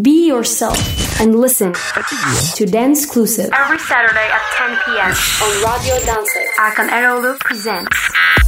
Be yourself and listen to Danceclusive every Saturday at 10 p.m. on Radio Danset. Erkan Eroğlu presents.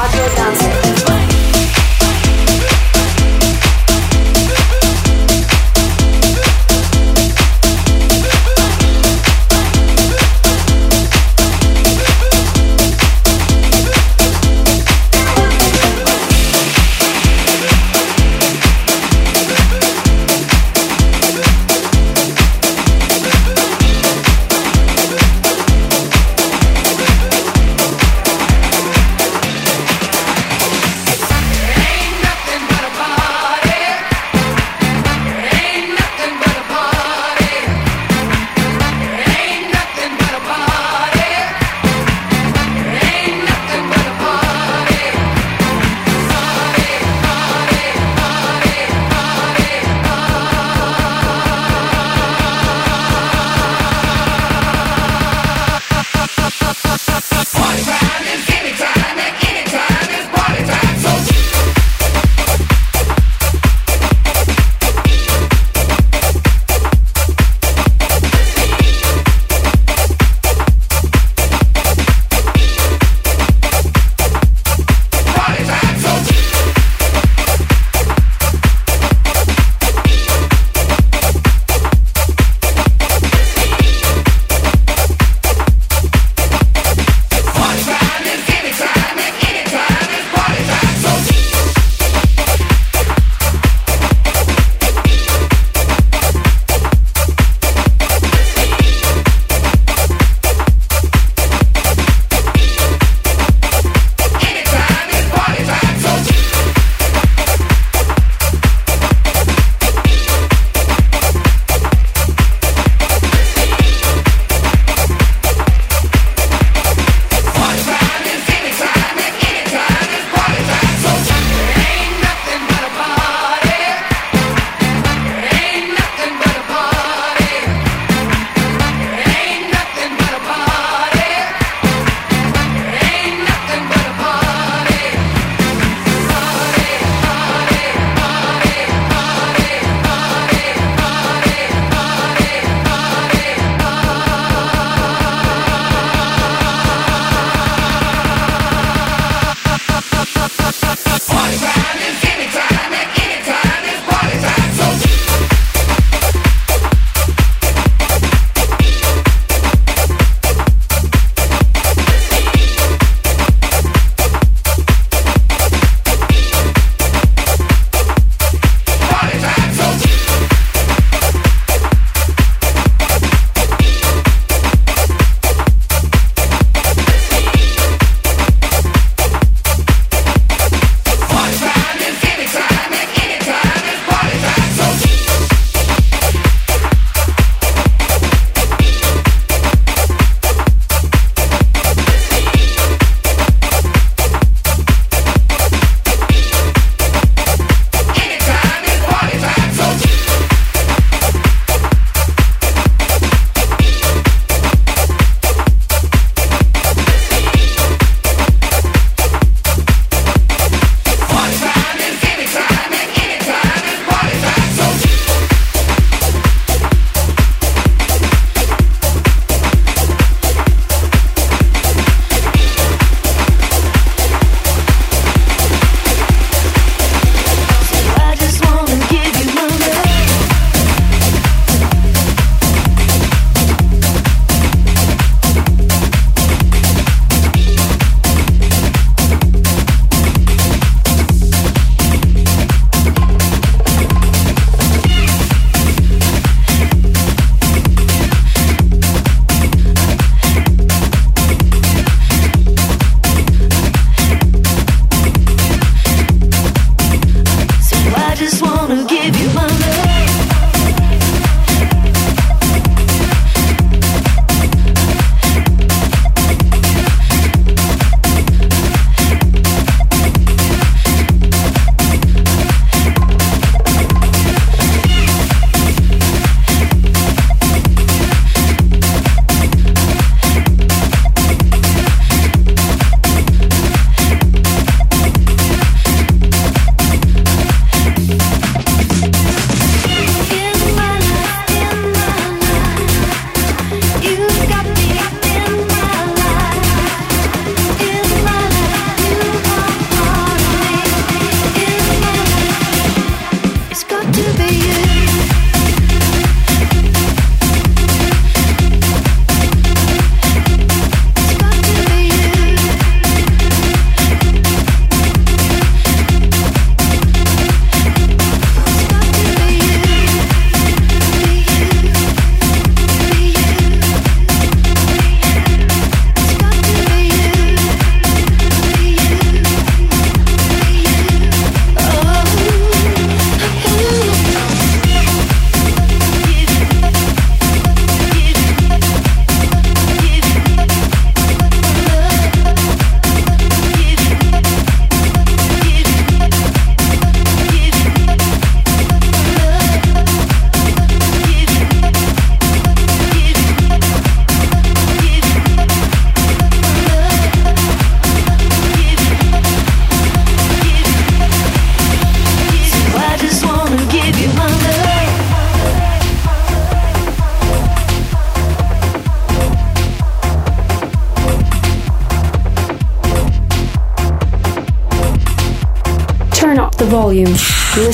start your dancing.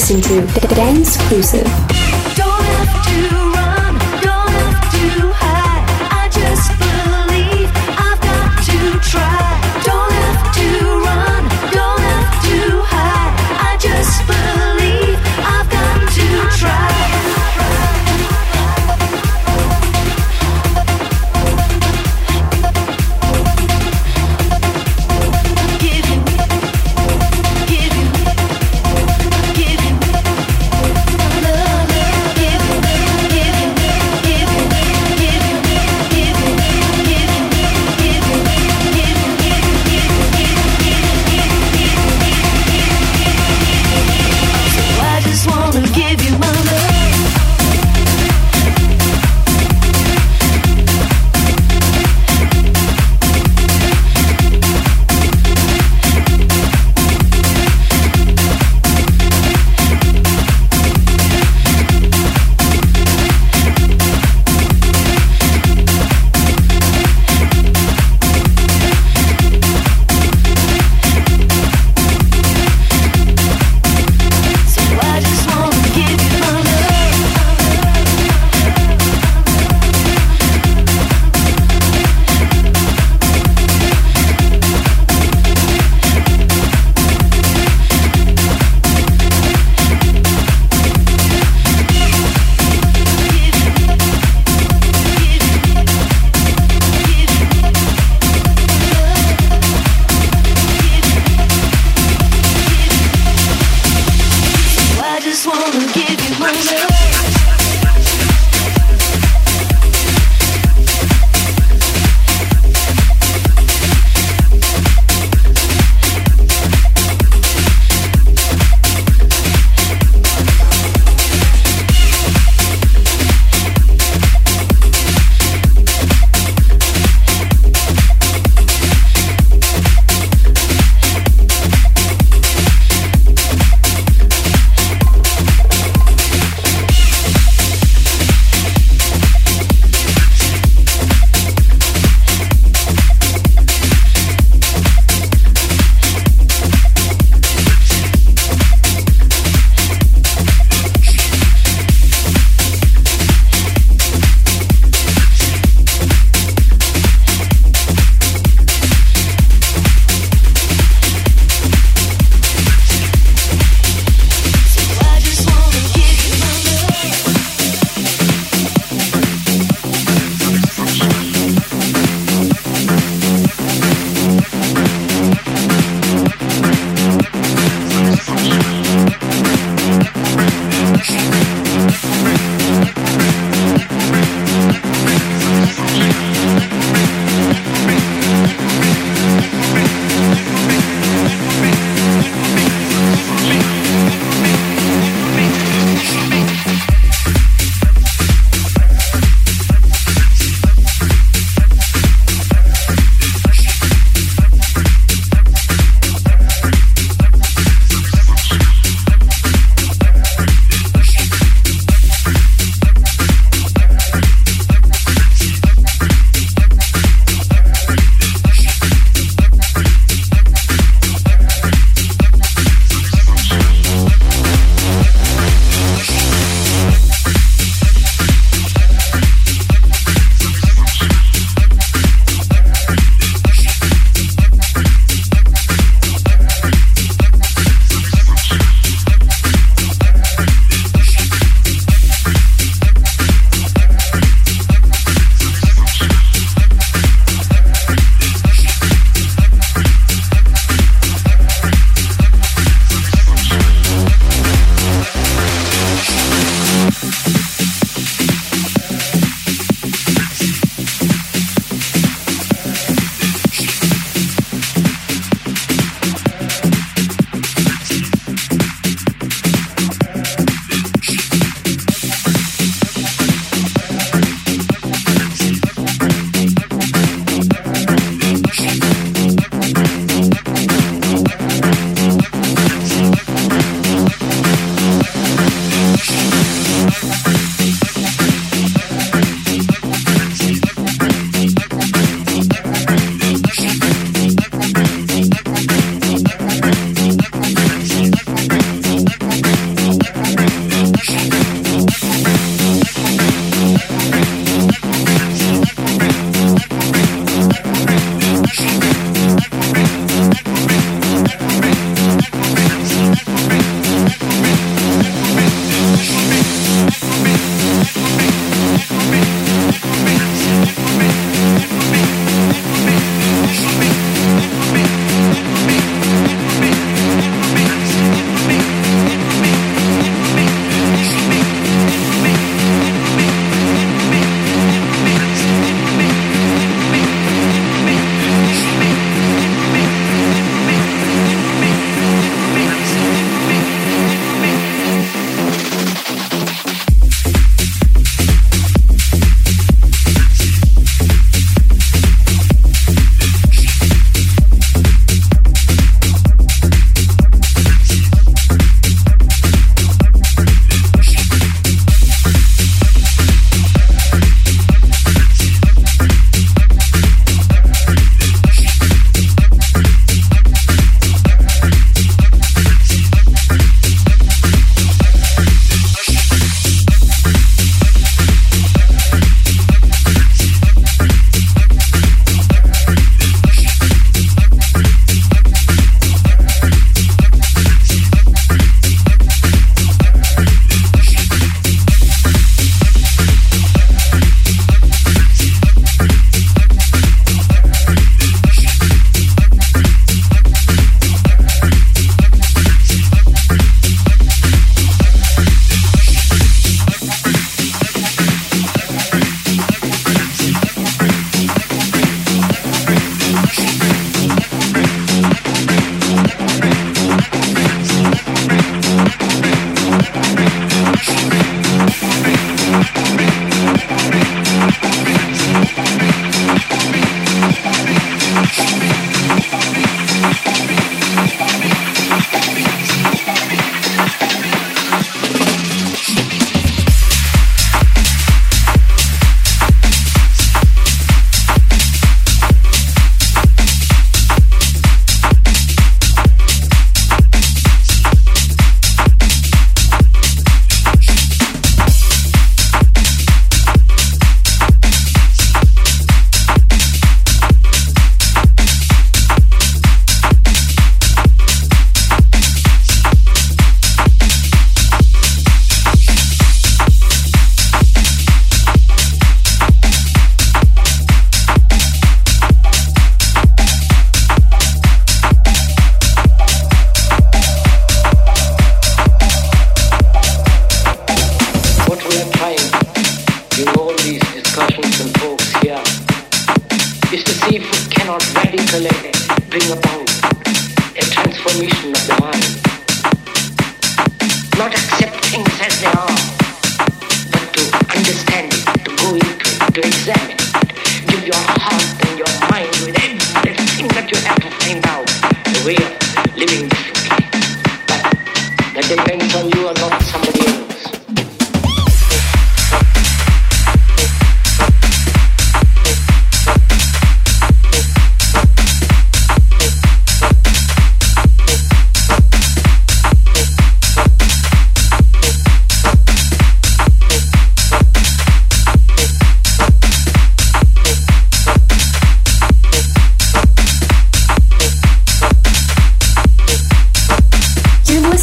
Listen to Danceclusive.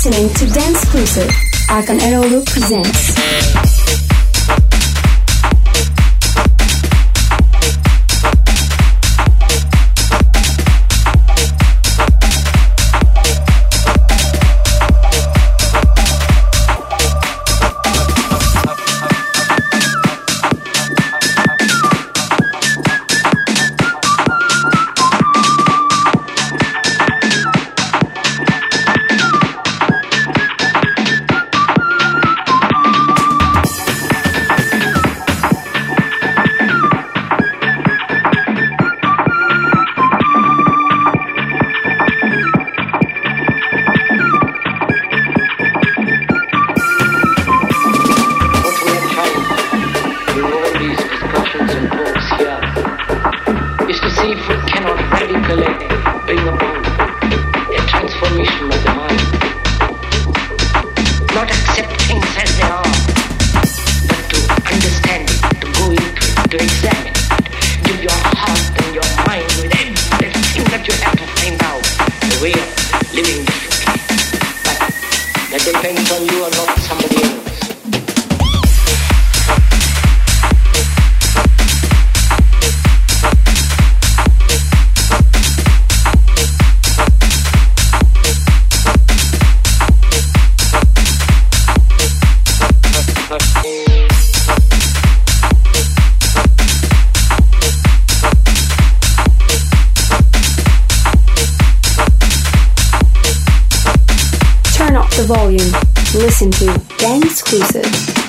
listening to Dance Cruiser. Erkan Eroğlu presents. the volume. Listen to Gang Exclusive.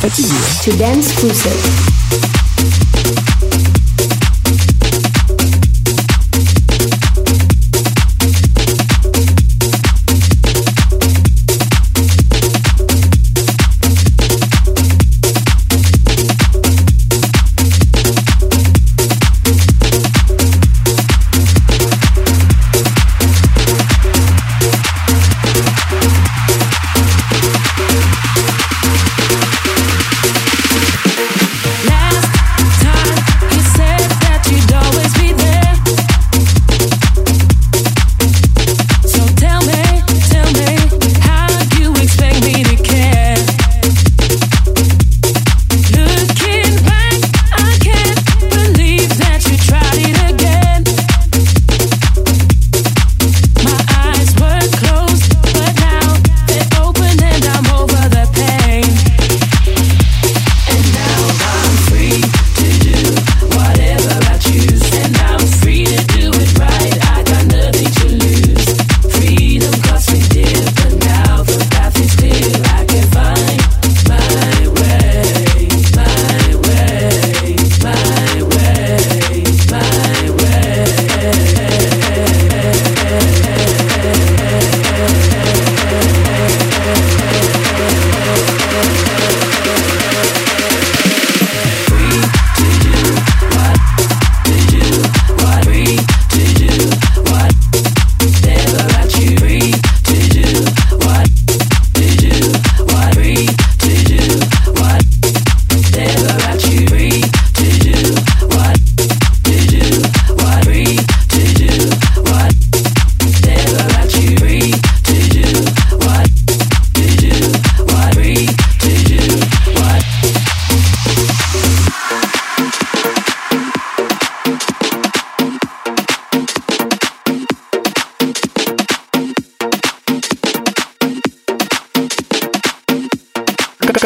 To Danceclusive.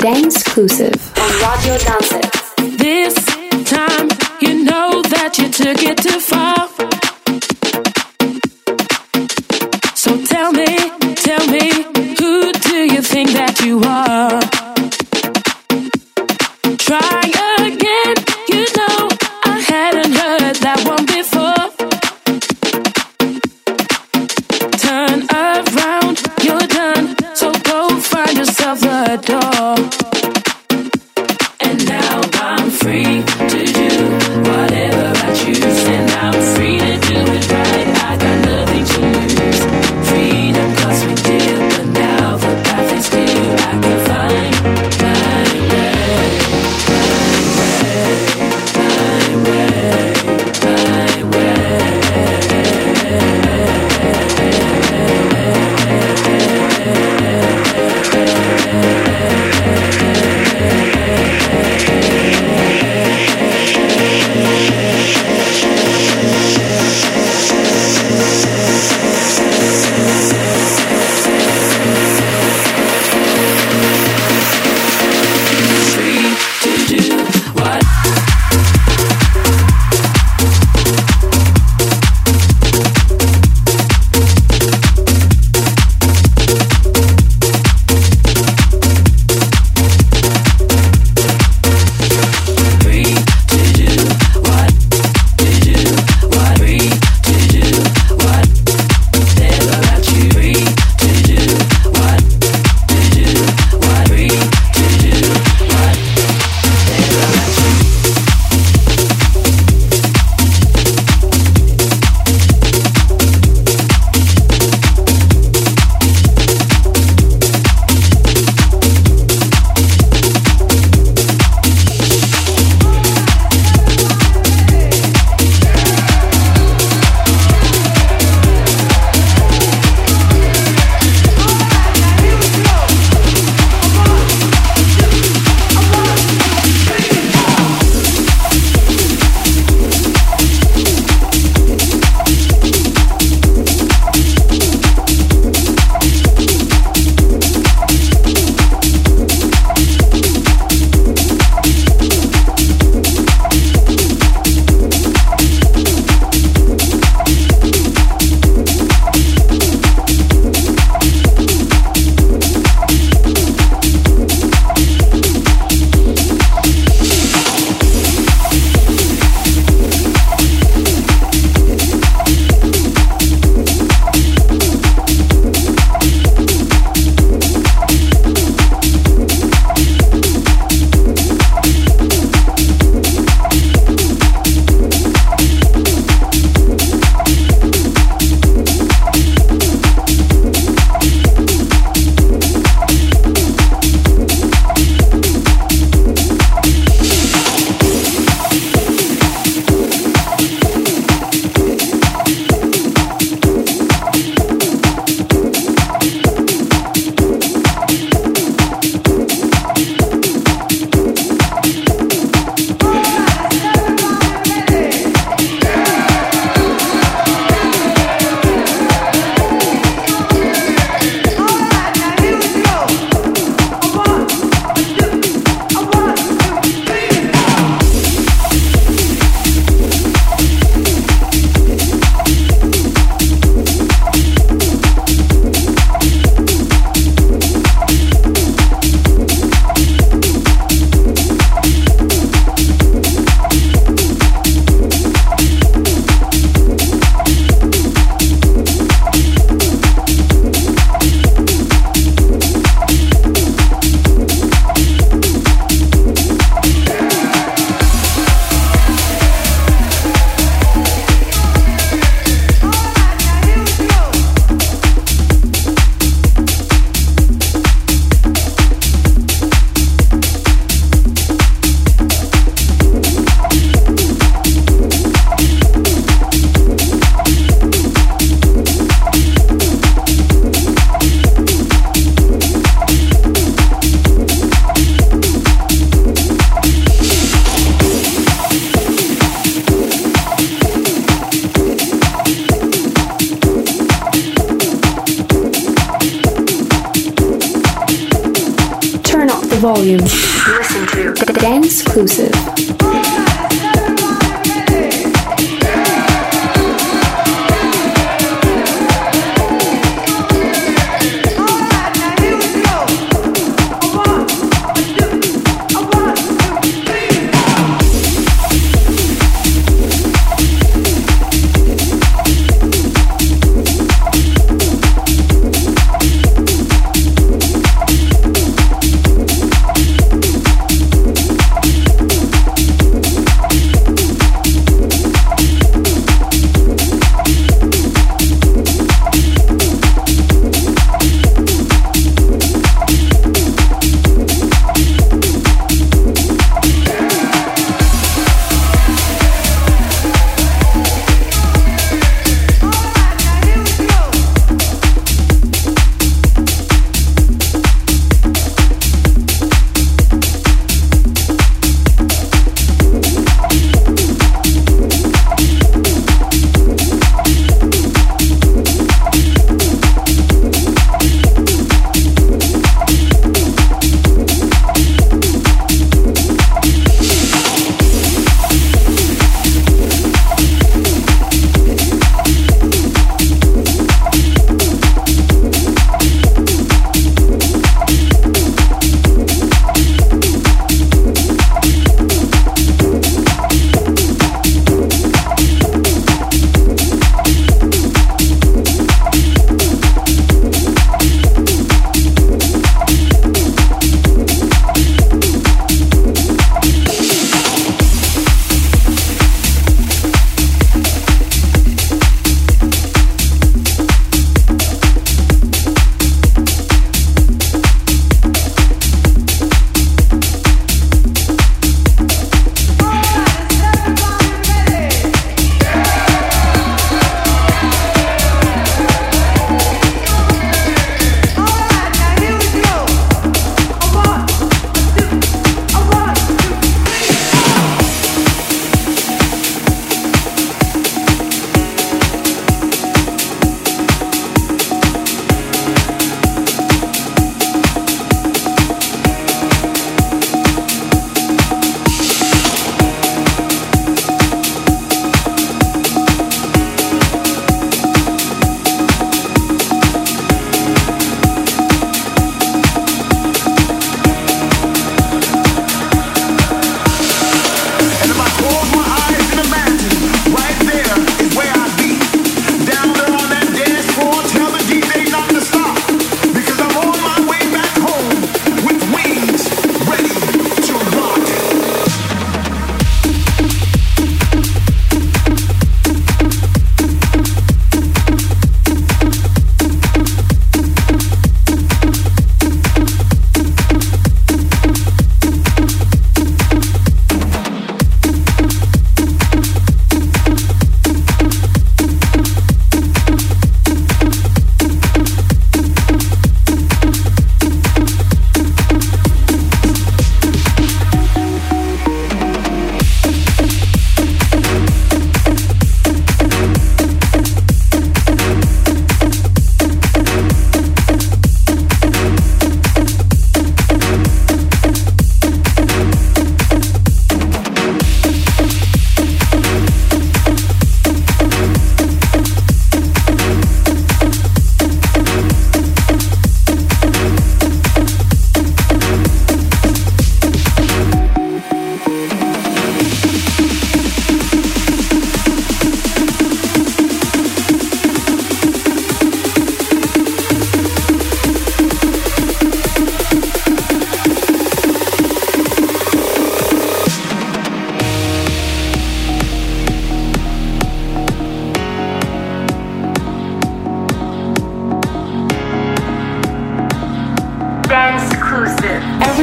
Danceclusive on Radio Danset. This time you know that you took it too far.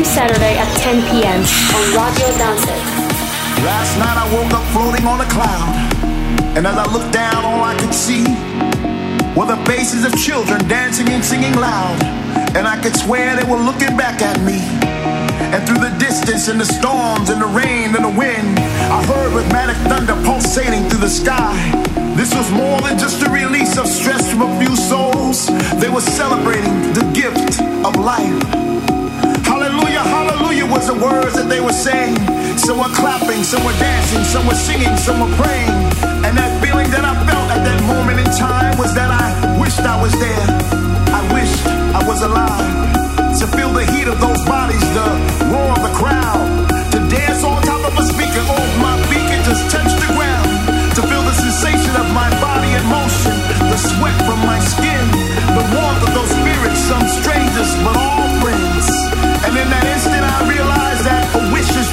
Saturday at 10 p.m. on Radio Danset. Last night I woke up floating on a cloud, and as I looked down, all I could see were the faces of children dancing and singing loud, and I could swear they were looking back at me. And through the distance and the storms and the rain and the wind, I heard rhythmic thunder pulsating through the sky. This was more than just a release of stress from a few souls. They were celebrating the gift of life. Hallelujah, hallelujah was the words that they were saying. Some were clapping, some were dancing, some were singing, some were praying. And that feeling that I felt at that moment in time was that I wished I was there. I wished I was alive. To feel the heat of those bodies, the roar of the crowd. To dance on top of a speaker, oh, my beacon just touched the ground. To feel the sensation of my body in motion, the sweat from my skin, the warmth of those spirits, some strangers, but all friends. And in that instant, I realized that a wish is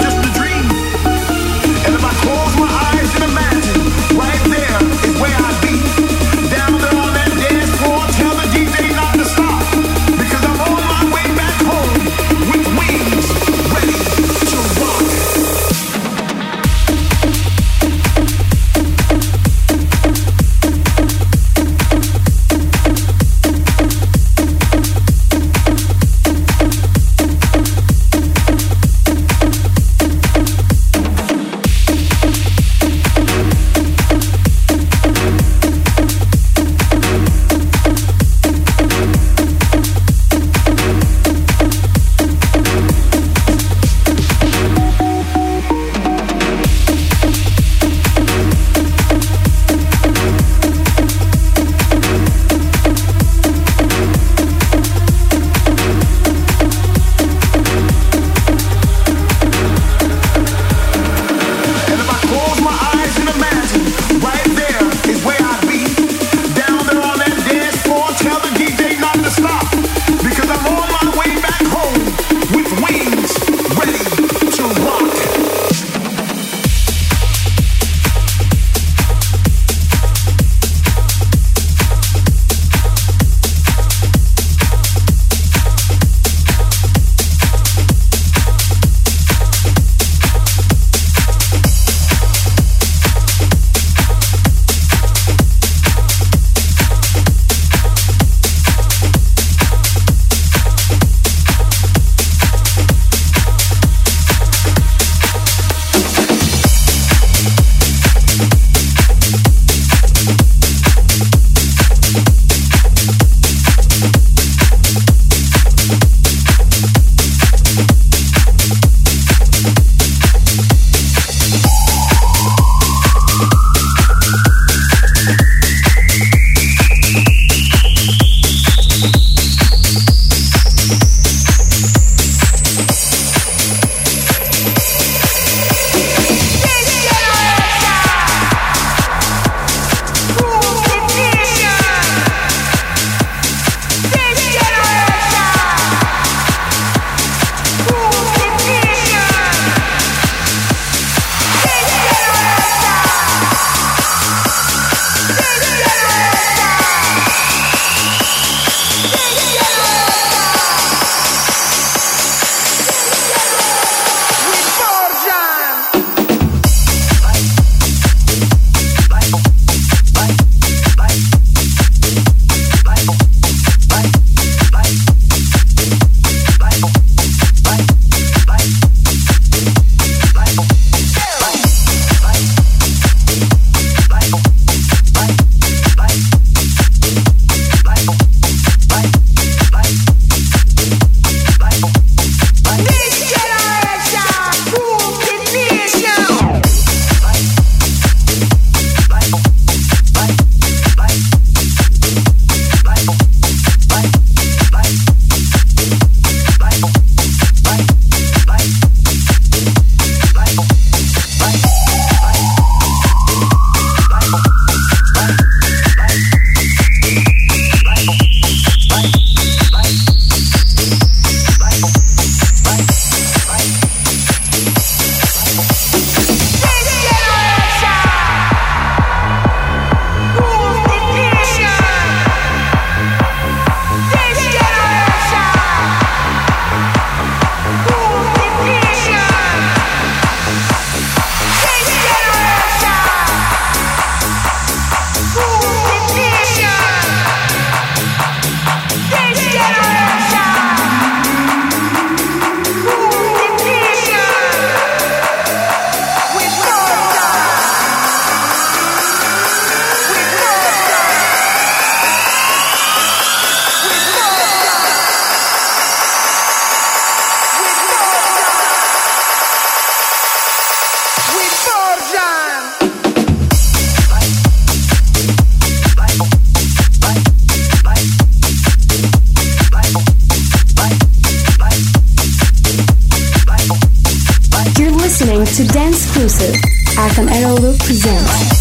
exclusive. Erkan Eroğlu presents.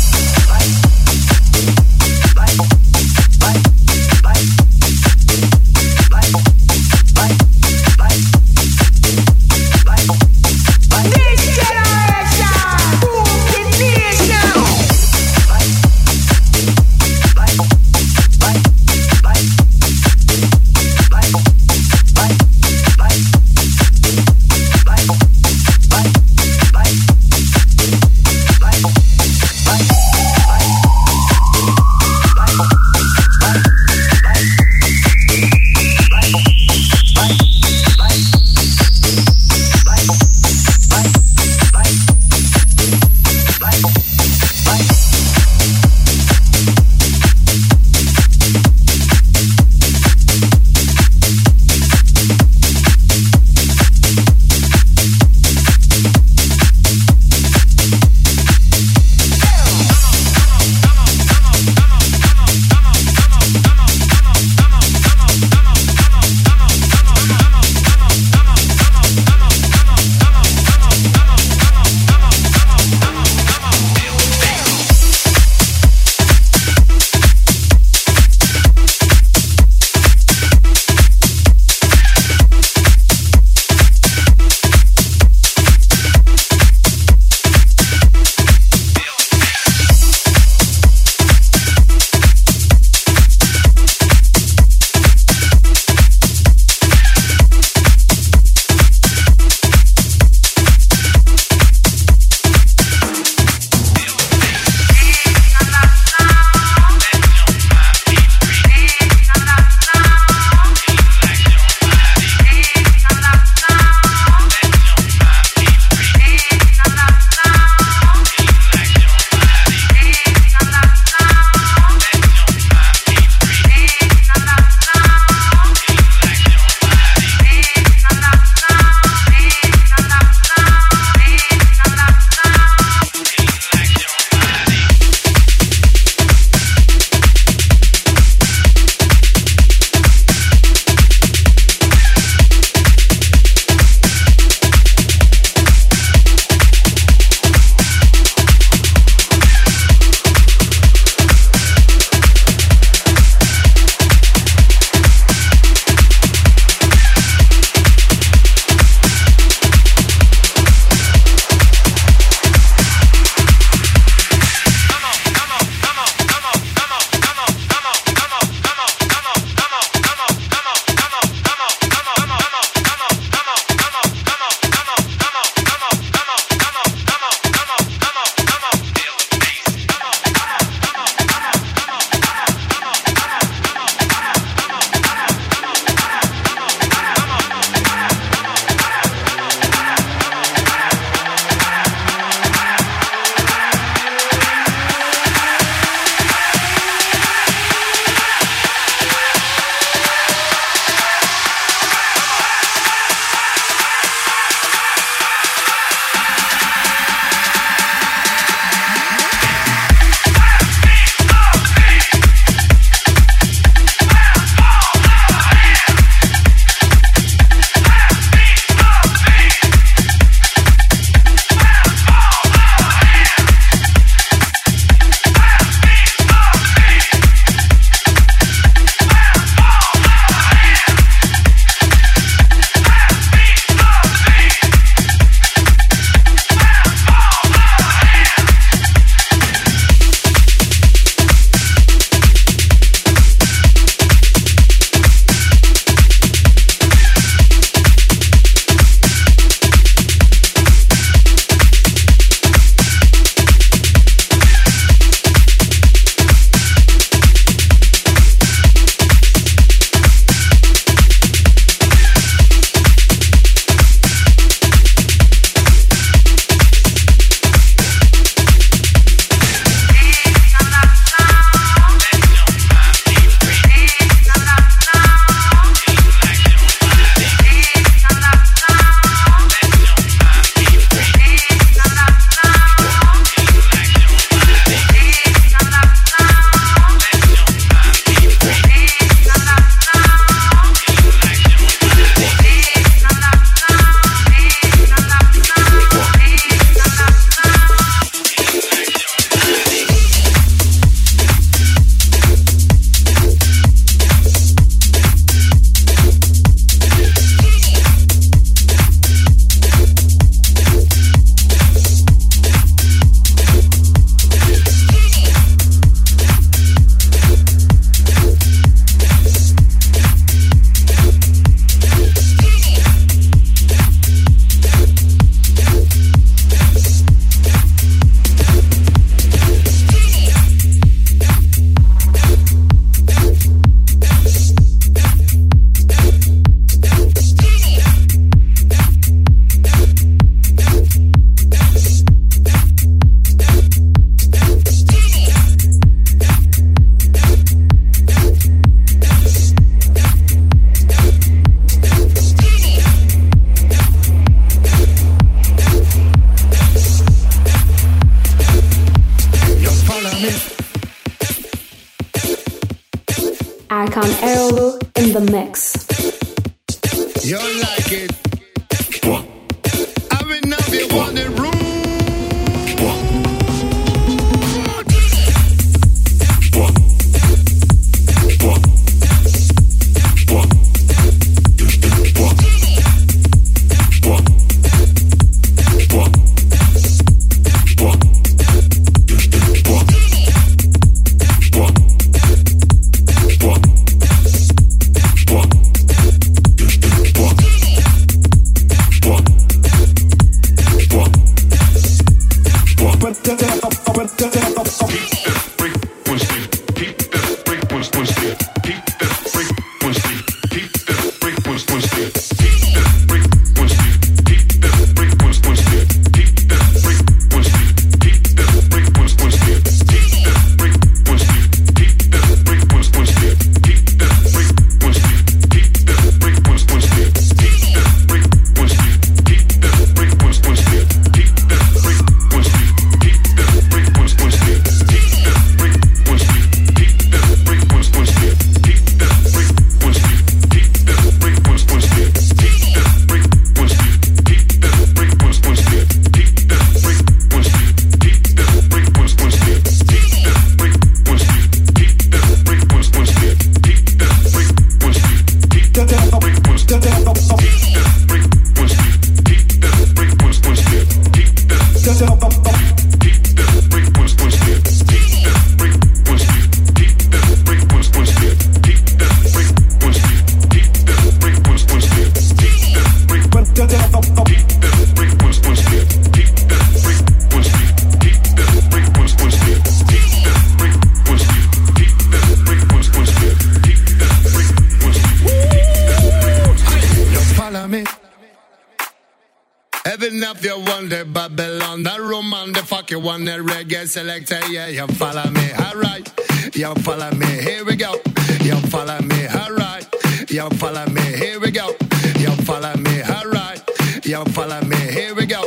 Want the reggae selector, yeah, you follow me, alright. You follow me, here we go. You follow me, alright. You follow me, here we go. You follow me, alright. You follow me, here we go.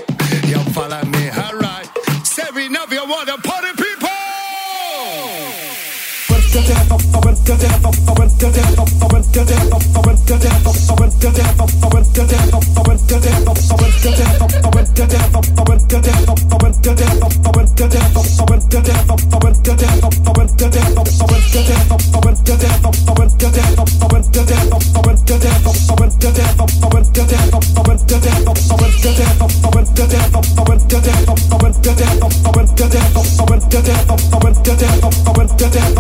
You follow me, alright. Seven of you want to party people. And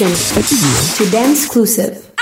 listen to Danceclusive.